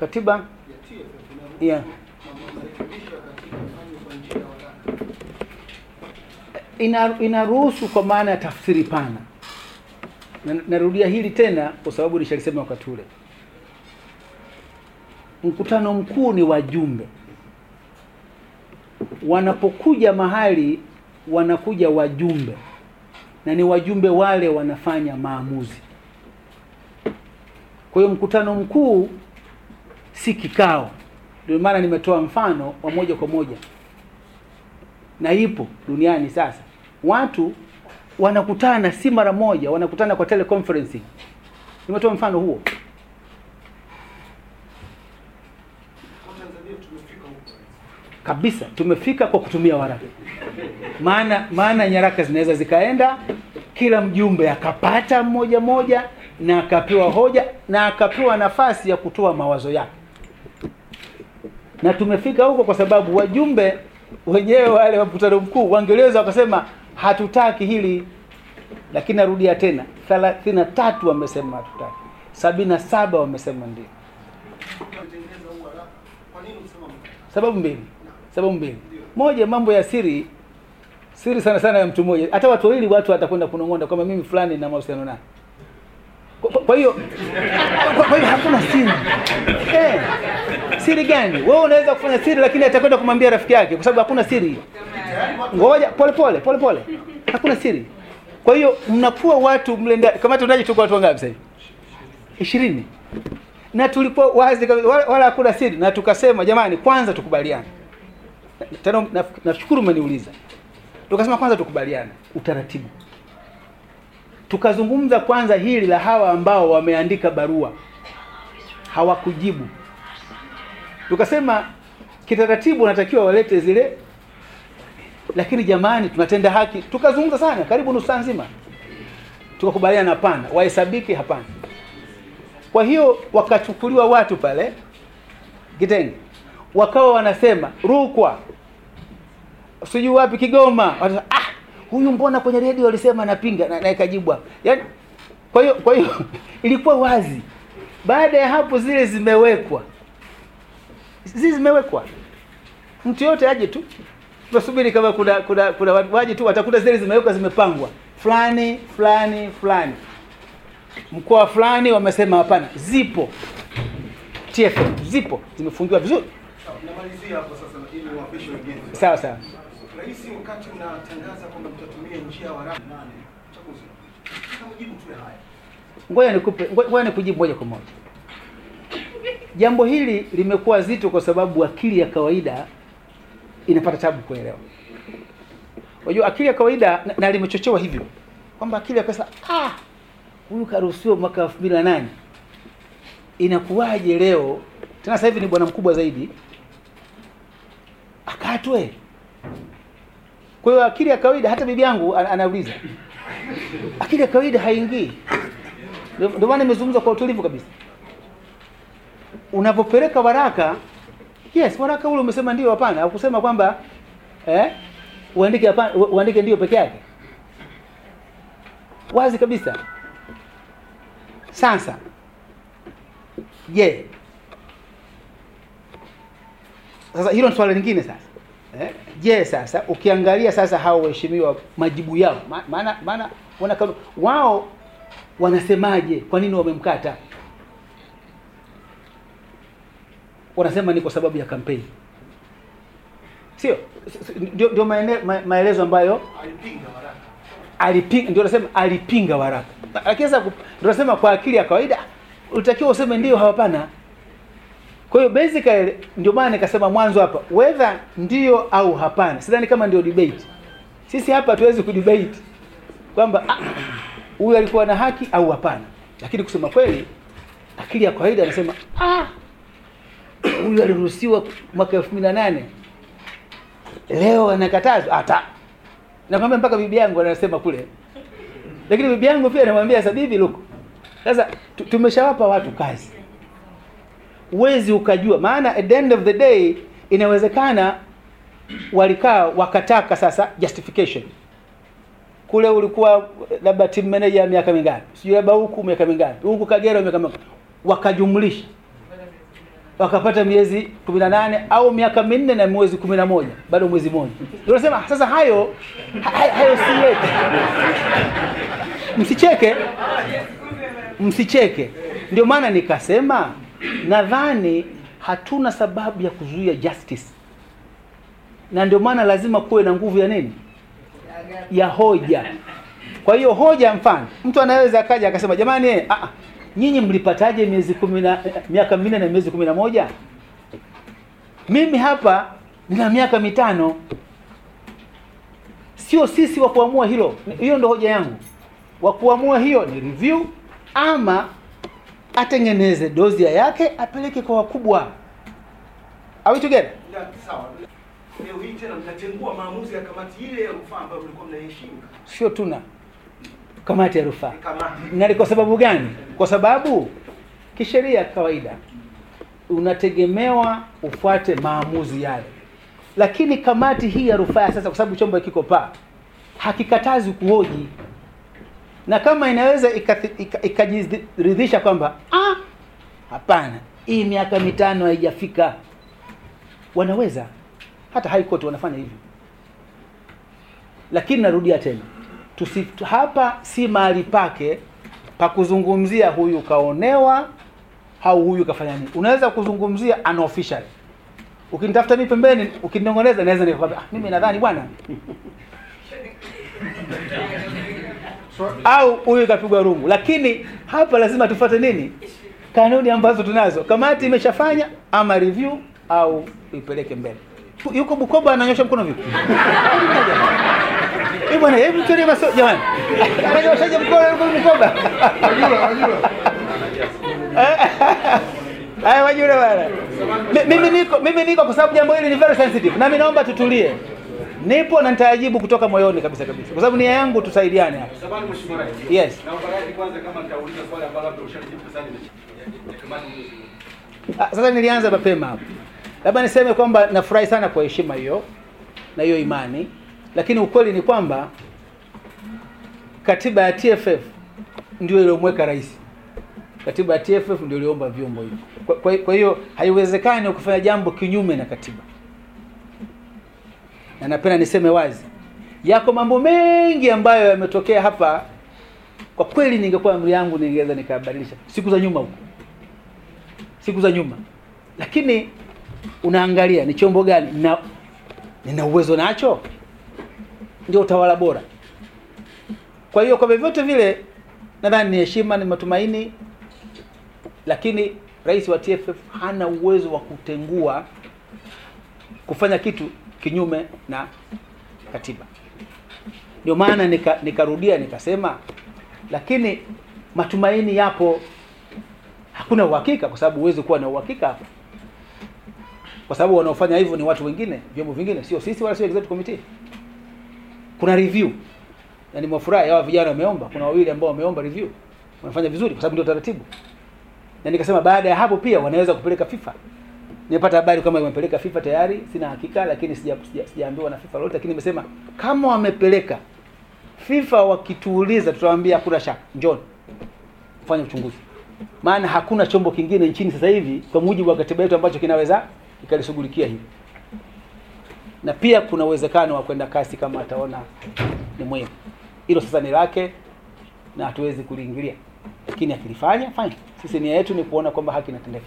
katiba yeah. ina, kwa maana ya tafsiri pana. Na, narudia hili tena kwa sababu nishalisema wakati ule. Mkutano mkuu ni wajumbe, wanapokuja mahali wanakuja wajumbe, na ni wajumbe wale wanafanya maamuzi. Kwa hiyo mkutano mkuu si kikao. Ndio maana nimetoa mfano wa moja kwa moja na ipo duniani sasa. Watu wanakutana si mara moja, wanakutana kwa teleconferencing. Nimetoa mfano huo. Kabisa tumefika kwa kutumia waraka maana maana nyaraka zinaweza zikaenda kila mjumbe akapata mmoja moja na akapewa hoja na akapewa nafasi ya kutoa mawazo yake na tumefika huko kwa sababu wajumbe wenyewe wale wa mkutano mkuu wangeweza wakasema hatutaki hili. Lakini narudia tena thelathini na tatu wamesema hatutaki. Sabini na saba wamesema ndio. Sababu mbili. Sababu mbili. Moja mambo ya siri. Siri sana sana ya mtu mmoja. Hata watu wawili watu watakwenda kunong'onda kwamba mimi fulani na mahusiano naye Kwa- hiyo kwa- hiyo hakuna siri. Eh, siri gani? Wewe unaweza kufanya siri lakini atakwenda kumwambia rafiki yake kwa sababu hakuna siri. Ngoja pole pole pole pole. Hakuna siri. Kwa hiyo mnakuwa watu mle ndani kama tunaje tuko watu wangapi sasa hivi? Ishirini. Na tulikuwa wazi wala hakuna siri. Na tukasema jamani kwanza tukubaliane. Tena nashukuru na, na, umeniuliza tukasema kwanza tukubaliane. Utaratibu tukazungumza kwanza hili la hawa ambao wameandika barua. Hawakujibu. Tukasema kitaratibu wanatakiwa walete zile lakini jamani tunatenda haki. Tukazungumza sana karibu nusu saa nzima. Tukakubaliana hapana wahesabiki hapana. Kwa hiyo wakachukuliwa watu pale Kitenge, wakawa wanasema Rukwa, sijui wapi Kigoma, ah, huyu mbona kwenye redio alisema anapinga? Na, na ikajibu. Yaani, kwa hiyo kwa hiyo ilikuwa wazi. Baada ya hapo zile zimewekwa, zile zimewekwa, mtu yote aje tu, tunasubiri kama kuna kuna kuna waje tu, watakuta zile zimewekwa, zimepangwa. Fulani fulani fulani. Mkoa fulani wamesema hapana, zipo. TFM zipo. Zimefungiwa vizuri, Sawa, namalizia hapo sasa ili wapishe wengine. sawa sawa. Rais wakati mnatangaza kwamba mtatumia njia ya waraka nane uchaguzi. mjibu jibu tu haya. Ngoja nikupe, ngo- ngoja nikujibu moja kwa moja. Jambo hili limekuwa zito kwa sababu akili ya kawaida inapata tabu kuelewa. Unajua akili ya kawaida na, na limechochewa hivyo kwamba akili ya pesa ah, huyu karuhusiwa mwaka 2008 inakuwaje leo tena sasa hivi ni bwana mkubwa zaidi akatwe. Kwa hiyo akili ya kawaida, hata bibi yangu ana- anauliza, akili ya kawaida haingii. Ndio ndio maana nimezungumza kwa utulivu kabisa. Unapopeleka waraka, yes, waraka ule umesema ndio, hapana, hukusema kwamba eh, uandike hapana, uandike ndio peke yake, wazi kabisa. Sasa je, yeah. sasa hilo ni swala lingine sasa. Eh, je, sasa ukiangalia sasa hao waheshimiwa majibu yao, ma- maana maana wana kama wao wanasemaje? Kwa nini wamemkata? Wanasema ni kwa sababu ya kampeni, sio? Ndio, ndio maelezo ambayo Alipinga waraka. alipinga, ndio nasema alipinga waraka. Lakini sasa ndio nasema kwa akili ya kawaida utakiwa useme ndio, hapana. Kwa hiyo basically ndio maana nikasema mwanzo hapa whether ndio au hapana. Sidhani kama ndio debate. Sisi hapa hatuwezi kudebate kwamba ah, huyu alikuwa na haki au hapana. Lakini kusema kweli akili ya kawaida anasema ah, huyu aliruhusiwa mwaka 2008 leo anakatazwa hata nakwambia mpaka bibi yangu anasema kule lakini bibi yangu pia anamwambia sasa bibi look sasa tumeshawapa watu kazi huwezi ukajua. Maana at the end of the day inawezekana walikaa wakataka sasa justification. Kule ulikuwa labda team manager miaka mingapi? Sijui labda huku miaka mingapi? Huku kagera miaka mingapi? Wakajumlisha. Wakapata miezi kumi na nane au miaka minne na mwezi kumi na moja. Bado mwezi mmoja. Unasema sasa hayo hayo, hayo si yetu msicheke. Msicheke. Ndio maana nikasema nadhani hatuna sababu ya kuzuia justice. Na ndio maana lazima kuwe na nguvu ya nini? Ya hoja. Kwa hiyo hoja mfano mtu anaweza akaja akasema jamani eh, ah, ah, nyinyi mlipataje miezi kumi na eh, miaka minne na miezi kumi na moja? Mimi hapa nina miaka mitano. Sio sisi wa kuamua hilo. Hiyo ndo hoja yangu. Wa kuamua hiyo ni review ama atengeneze dozi dozia yake apeleke kwa wakubwa. Are we together? Ya, sawa. Leo hii tena mtatengua maamuzi ya kamati ile ya rufaa ambayo mlikuwa mnaiheshimu. sio tuna. Kamati ya rufaa. Na ni kwa sababu gani? Kwa sababu kisheria kawaida unategemewa ufuate maamuzi yale. Lakini kamati hii ya rufaa sasa kwa sababu chombo kiko paa hakikatazi kuhoji na kama inaweza ikajiridhisha ika- ikajiridhisha kwamba ah, hapana hii miaka mitano haijafika. Wanaweza. Hata high court wanafanya hivyo. Lakini narudia tena. Tusi, hapa si mahali pake pa kuzungumzia huyu kaonewa au huyu kafanya nini. Unaweza kuzungumzia unofficially. ukinitafuta mimi pembeni ukiniongeleza naweza nikakwambia ah, mimi nadhani bwana au huyu kapigwa rungu. Lakini hapa lazima tufuate nini? Kanuni ambazo tunazo. Kamati imeshafanya ama review au ipeleke mbele. Yuko bukoba ananyosha mkono vipi? Eh bwana hebu tuone maso jamani. Ananyoshaje mkono yuko bukoba? Haya wajua bwana. Mi- Mimi niko mimi niko kwa sababu jambo hili ni very sensitive. Na mimi naomba tutulie. Nipo na nitajibu kutoka moyoni kabisa kabisa. Kwa sababu nia yangu tusaidiane hapa. Samahani Mheshimiwa Rais. Yes. Naomba radhi kwanza kama nitauliza swali ambalo labda ushalijibu sasa. Ah, Sasa nilianza mapema hapo. Labda niseme kwamba nafurahi sana kwa heshima hiyo na hiyo imani, lakini ukweli ni kwamba katiba ya TFF ndio iliyomweka rais. Katiba ya TFF ndio iliomba vyombo hivyo. Kwa, hiyo haiwezekani kufanya jambo kinyume na katiba. Na napenda niseme wazi, yako mambo mengi ambayo yametokea hapa. Kwa kweli, ningekuwa amri yangu ningeweza nikabadilisha siku za nyuma huko siku za nyuma, lakini unaangalia ni chombo gani na nina uwezo nacho, ndio utawala bora. Kwa hiyo kwa vyovyote vile, nadhani ni heshima, ni matumaini, lakini rais wa TFF hana uwezo wa kutengua kufanya kitu kinyume na katiba. Ndio maana nika, nikarudia nikasema, lakini matumaini yapo. Hakuna uhakika kwa sababu huwezi kuwa na uhakika hapa kwa sababu wanaofanya hivyo ni watu wengine vyombo vingine sio sisi wala sio executive committee. Kuna review. Na nimefurahi hawa vijana wameomba. Kuna wawili ambao wameomba review. Wanafanya vizuri kwa sababu ndio taratibu. Na nikasema baada ya hapo pia wanaweza kupeleka FIFA nimepata habari kama wamepeleka FIFA tayari sina hakika lakini sijaambiwa sija sija- na FIFA lolote lakini nimesema kama wamepeleka FIFA wakituuliza tutawaambia hakuna shaka njoni fanya uchunguzi. Maana hakuna chombo kingine nchini sasa hivi kwa mujibu wa katiba yetu ambacho kinaweza kikalishughulikia hivi na pia kuna uwezekano wa kwenda kasi kama ataona ni muhimu hilo sasa ni lake na hatuwezi kuliingilia. Lakini akilifanya fine. Sisi nia yetu ni kuona kwamba haki inatendeka